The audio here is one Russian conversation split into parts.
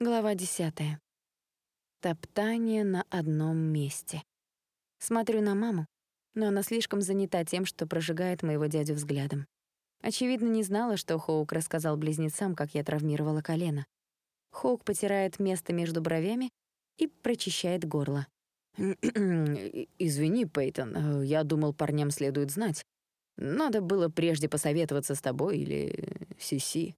Глава десятая. Топтание на одном месте. Смотрю на маму, но она слишком занята тем, что прожигает моего дядю взглядом. Очевидно, не знала, что Хоук рассказал близнецам, как я травмировала колено. Хоук потирает место между бровями и прочищает горло. «Извини, Пейтон, я думал, парням следует знать. Надо было прежде посоветоваться с тобой или Сиси».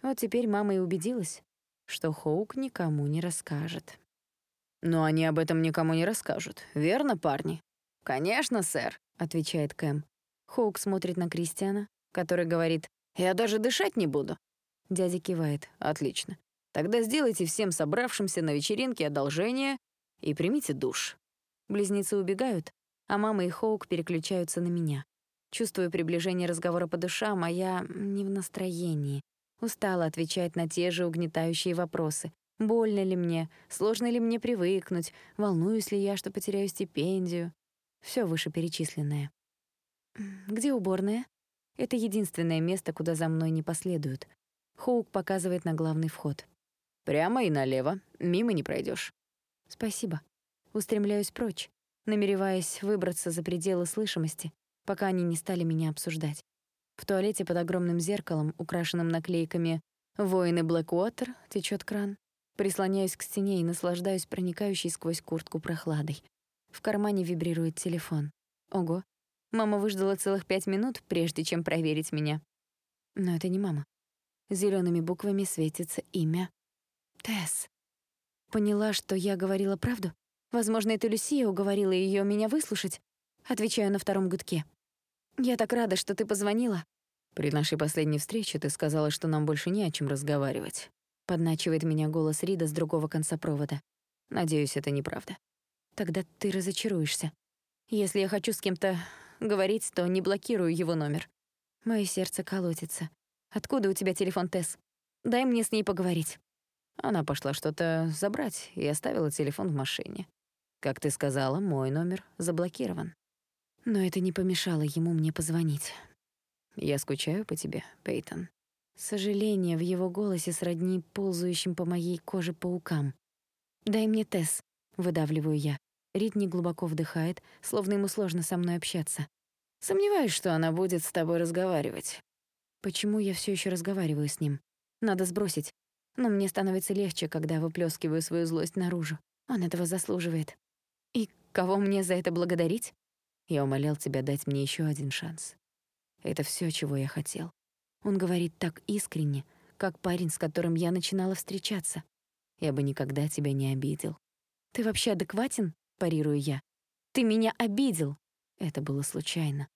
Вот теперь мама и убедилась, что Хоук никому не расскажет. «Но они об этом никому не расскажут, верно, парни?» «Конечно, сэр», — отвечает Кэм. Хоук смотрит на Кристиана, который говорит «Я даже дышать не буду». Дядя кивает «Отлично. Тогда сделайте всем собравшимся на вечеринке одолжение и примите душ». Близнецы убегают, а мама и Хоук переключаются на меня. Чувствую приближение разговора по душам, а я не в настроении. Устала отвечать на те же угнетающие вопросы. Больно ли мне? Сложно ли мне привыкнуть? Волнуюсь ли я, что потеряю стипендию? Все вышеперечисленное. Где уборная? Это единственное место, куда за мной не последуют. Хоук показывает на главный вход. Прямо и налево. Мимо не пройдешь. Спасибо. Устремляюсь прочь, намереваясь выбраться за пределы слышимости, пока они не стали меня обсуждать. В туалете под огромным зеркалом, украшенным наклейками «Воины Блэквотер» течет кран. Прислоняюсь к стене и наслаждаюсь проникающей сквозь куртку прохладой. В кармане вибрирует телефон. Ого, мама выждала целых пять минут, прежде чем проверить меня. Но это не мама. Зелеными буквами светится имя. Тесс. Поняла, что я говорила правду? Возможно, это Люсия уговорила ее меня выслушать? Отвечаю на втором гудке. «Я так рада, что ты позвонила». «При нашей последней встрече ты сказала, что нам больше не о чем разговаривать». Подначивает меня голос Рида с другого конца провода. Надеюсь, это неправда. Тогда ты разочаруешься. Если я хочу с кем-то говорить, то не блокирую его номер. Моё сердце колотится. Откуда у тебя телефон, Тесс? Дай мне с ней поговорить. Она пошла что-то забрать и оставила телефон в машине. Как ты сказала, мой номер заблокирован. Но это не помешало ему мне позвонить. «Я скучаю по тебе, Пейтон». Сожаление в его голосе сродни ползающим по моей коже паукам. «Дай мне Тесс», — выдавливаю я. Рид глубоко вдыхает, словно ему сложно со мной общаться. «Сомневаюсь, что она будет с тобой разговаривать». Почему я все еще разговариваю с ним? Надо сбросить. Но мне становится легче, когда выплескиваю свою злость наружу. Он этого заслуживает. И кого мне за это благодарить? Я умолял тебя дать мне еще один шанс. Это все, чего я хотел. Он говорит так искренне, как парень, с которым я начинала встречаться. Я бы никогда тебя не обидел. Ты вообще адекватен? Парирую я. Ты меня обидел. Это было случайно.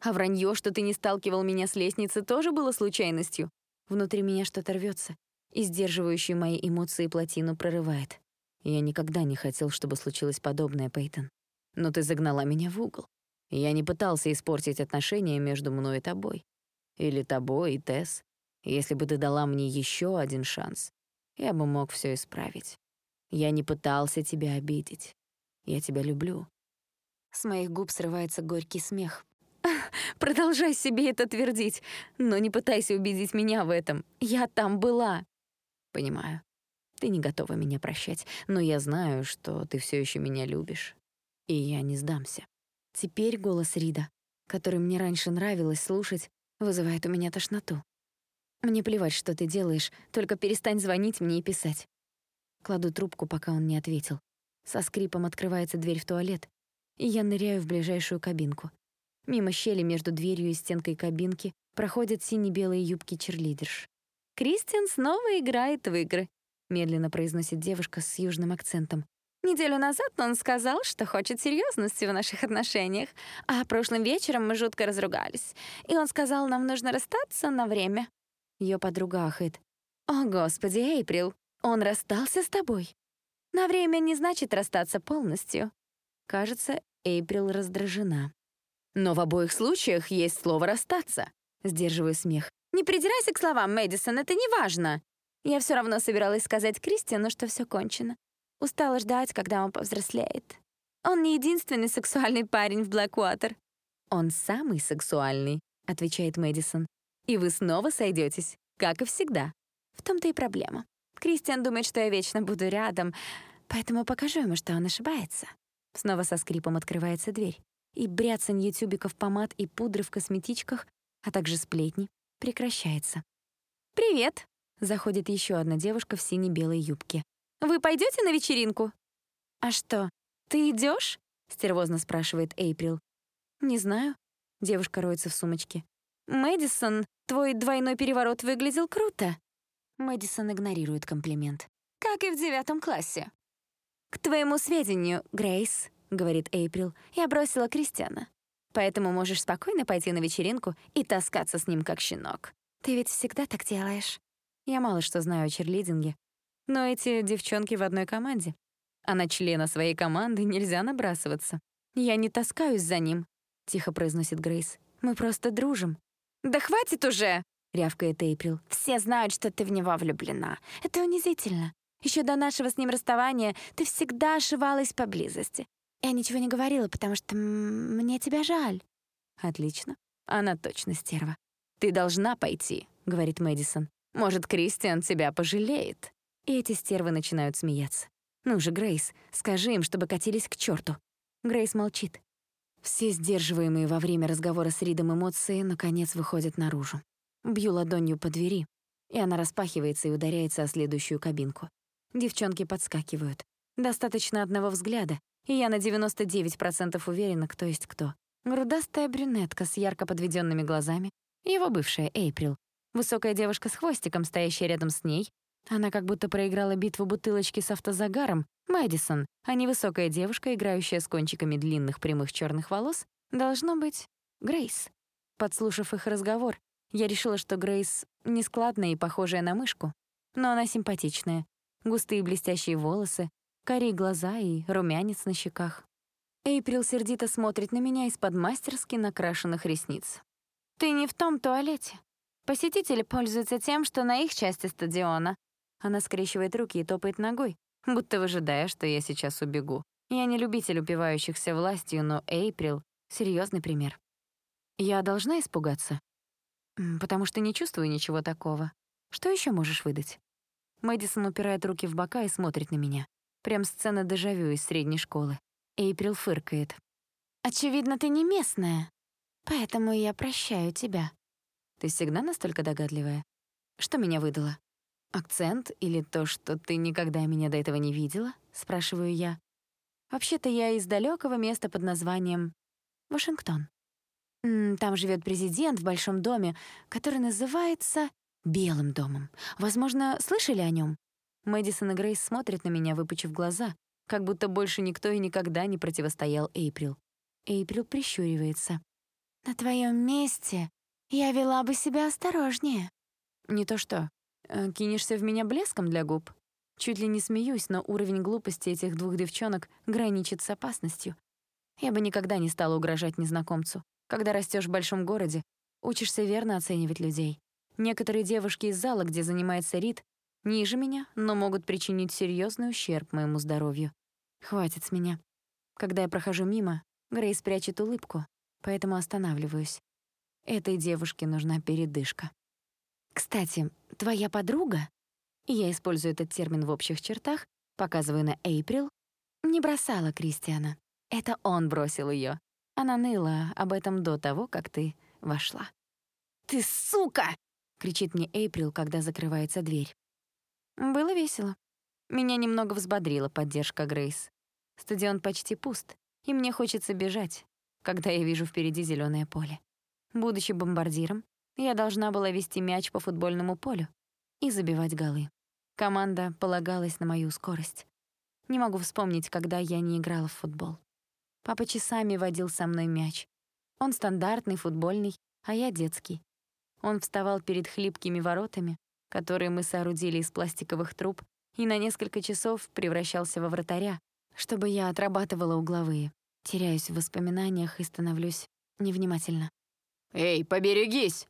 А вранье, что ты не сталкивал меня с лестницы, тоже было случайностью. Внутри меня что-то рвется, и сдерживающую мои эмоции плотину прорывает. Я никогда не хотел, чтобы случилось подобное, Пейтон. Но ты загнала меня в угол. Я не пытался испортить отношения между мной и тобой. Или тобой и Тесс. Если бы ты дала мне еще один шанс, я бы мог все исправить. Я не пытался тебя обидеть. Я тебя люблю. С моих губ срывается горький смех. Продолжай себе это твердить, но не пытайся убедить меня в этом. Я там была. Понимаю. Ты не готова меня прощать, но я знаю, что ты все еще меня любишь. И я не сдамся. Теперь голос Рида, который мне раньше нравилось слушать, вызывает у меня тошноту. Мне плевать, что ты делаешь, только перестань звонить мне и писать. Кладу трубку, пока он не ответил. Со скрипом открывается дверь в туалет, и я ныряю в ближайшую кабинку. Мимо щели между дверью и стенкой кабинки проходят сине-белые юбки черлидерш. «Кристиан снова играет в игры», — медленно произносит девушка с южным акцентом. Неделю назад он сказал, что хочет серьезности в наших отношениях, а прошлым вечером мы жутко разругались, и он сказал, нам нужно расстаться на время. Ее подруга ахает. «О, господи, Эйприл, он расстался с тобой?» «На время не значит расстаться полностью». Кажется, Эйприл раздражена. «Но в обоих случаях есть слово «расстаться». Сдерживаю смех. «Не придирайся к словам, Мэдисон, это не важно». Я все равно собиралась сказать Кристину, что все кончено. Устала ждать, когда он повзрослеет. Он не единственный сексуальный парень в Блэквотер. «Он самый сексуальный», — отвечает Мэдисон. «И вы снова сойдетесь, как и всегда. В том-то и проблема. Кристиан думает, что я вечно буду рядом, поэтому покажу ему, что он ошибается. Снова со скрипом открывается дверь, и бряцанье тюбиков помад и пудры в косметичках, а также сплетни, прекращается. «Привет!» — заходит еще одна девушка в сине-белой юбке. «Вы пойдете на вечеринку?» «А что, ты идешь? стервозно спрашивает Эйприл. «Не знаю». Девушка роется в сумочке. «Мэдисон, твой двойной переворот выглядел круто». Мэдисон игнорирует комплимент. «Как и в девятом классе». «К твоему сведению, Грейс», — говорит Эйприл, «я бросила Кристиана. Поэтому можешь спокойно пойти на вечеринку и таскаться с ним как щенок. Ты ведь всегда так делаешь». Я мало что знаю о черлидинге, но эти девчонки в одной команде. А на члена своей команды нельзя набрасываться. «Я не таскаюсь за ним», — тихо произносит Грейс. «Мы просто дружим». «Да хватит уже!» — рявкает Эйприл. «Все знают, что ты в него влюблена. Это унизительно. Еще до нашего с ним расставания ты всегда ошивалась поблизости. Я ничего не говорила, потому что мне тебя жаль». «Отлично. Она точно стерва. Ты должна пойти», — говорит Мэдисон. «Может, Кристиан тебя пожалеет?» И эти стервы начинают смеяться. «Ну же, Грейс, скажи им, чтобы катились к черту. Грейс молчит. Все сдерживаемые во время разговора с Ридом эмоции наконец выходят наружу. Бью ладонью по двери, и она распахивается и ударяется о следующую кабинку. Девчонки подскакивают. Достаточно одного взгляда, и я на 99% уверена, кто есть кто. Грудастая брюнетка с ярко подведенными глазами, его бывшая Эйприл, высокая девушка с хвостиком, стоящая рядом с ней. Она как будто проиграла битву бутылочки с автозагаром. Мэдисон, а невысокая девушка, играющая с кончиками длинных прямых черных волос, должно быть Грейс. Подслушав их разговор, я решила, что Грейс нескладная и похожая на мышку, но она симпатичная. Густые блестящие волосы, карие глаза и румянец на щеках. Эйприл сердито смотрит на меня из-под мастерски накрашенных ресниц. «Ты не в том туалете. Посетители пользуются тем, что на их части стадиона». Она скрещивает руки и топает ногой, будто выжидая, что я сейчас убегу. Я не любитель упивающихся властью, но Эйприл — серьезный пример. Я должна испугаться? Потому что не чувствую ничего такого. Что еще можешь выдать? Мэдисон упирает руки в бока и смотрит на меня. Прям сцена дежавю из средней школы. Эйприл фыркает. «Очевидно, ты не местная, поэтому я прощаю тебя». «Ты всегда настолько догадливая? Что меня выдало? Акцент или то, что ты никогда меня до этого не видела?» — спрашиваю я. «Вообще-то я из далекого места под названием Вашингтон. Там живет президент в большом доме, который называется Белым домом. Возможно, слышали о нем? Мэдисон и Грейс смотрят на меня, выпучив глаза, как будто больше никто и никогда не противостоял Эйприл. Эйприл прищуривается. «На твоем месте я вела бы себя осторожнее». «Не то что. Э, кинешься в меня блеском для губ?» Чуть ли не смеюсь, но уровень глупости этих двух девчонок граничит с опасностью. Я бы никогда не стала угрожать незнакомцу. Когда растешь в большом городе, учишься верно оценивать людей. Некоторые девушки из зала, где занимается Рид, ниже меня, но могут причинить серьезный ущерб моему здоровью. Хватит с меня. Когда я прохожу мимо, Грейс прячет улыбку, поэтому останавливаюсь. Этой девушке нужна передышка. Кстати, твоя подруга, я использую этот термин в общих чертах, показываю на Эйприл, не бросала Кристиана. Это он бросил ее. Она ныла об этом до того, как ты вошла. «Ты сука!» — кричит мне Эйприл, когда закрывается дверь. Было весело. Меня немного взбодрила поддержка Грейс. Стадион почти пуст, и мне хочется бежать, когда я вижу впереди зеленое поле. Будучи бомбардиром, я должна была вести мяч по футбольному полю и забивать голы. Команда полагалась на мою скорость. Не могу вспомнить, когда я не играла в футбол. Папа часами водил со мной мяч. Он стандартный, футбольный, а я детский. Он вставал перед хлипкими воротами, которые мы соорудили из пластиковых труб, и на несколько часов превращался во вратаря, чтобы я отрабатывала угловые. Теряюсь в воспоминаниях и становлюсь невнимательно. «Эй, поберегись!»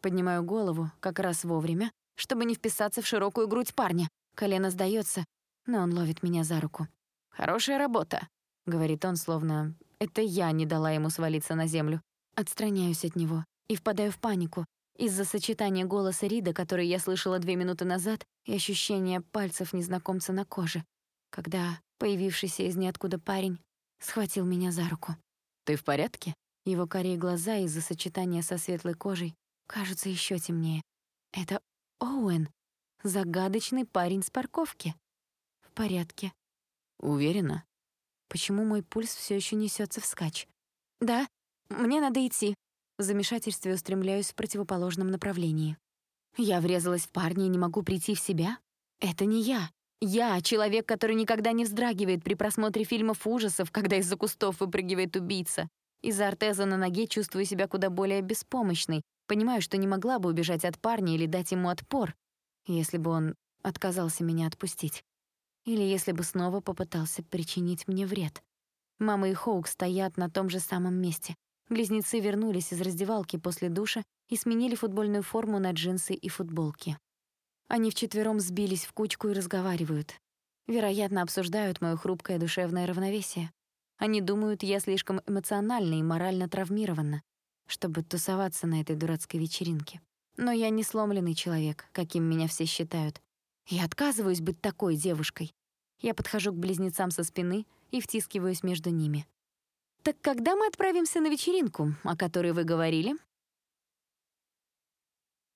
Поднимаю голову как раз вовремя, чтобы не вписаться в широкую грудь парня. Колено сдается, но он ловит меня за руку. «Хорошая работа», — говорит он, словно это я не дала ему свалиться на землю. Отстраняюсь от него и впадаю в панику, Из-за сочетания голоса Рида, который я слышала две минуты назад, и ощущения пальцев незнакомца на коже, когда появившийся из ниоткуда парень схватил меня за руку. «Ты в порядке?» Его карие глаза из-за сочетания со светлой кожей кажутся еще темнее. Это Оуэн, загадочный парень с парковки. В порядке. Уверена? Почему мой пульс все еще несется вскачь? Да, мне надо идти. В замешательстве устремляюсь в противоположном направлении. Я врезалась в парня и не могу прийти в себя? Это не я. Я — человек, который никогда не вздрагивает при просмотре фильмов ужасов, когда из-за кустов выпрыгивает убийца. Из-за ортеза на ноге чувствую себя куда более беспомощной, понимаю, что не могла бы убежать от парня или дать ему отпор, если бы он отказался меня отпустить. Или если бы снова попытался причинить мне вред. Мама и Хоук стоят на том же самом месте. Близнецы вернулись из раздевалки после душа и сменили футбольную форму на джинсы и футболки. Они вчетвером сбились в кучку и разговаривают. Вероятно, обсуждают моё хрупкое душевное равновесие. Они думают, я слишком эмоциональна и морально травмирована, чтобы тусоваться на этой дурацкой вечеринке. Но я не сломленный человек, каким меня все считают. Я отказываюсь быть такой девушкой. Я подхожу к близнецам со спины и втискиваюсь между ними. «Так когда мы отправимся на вечеринку, о которой вы говорили?»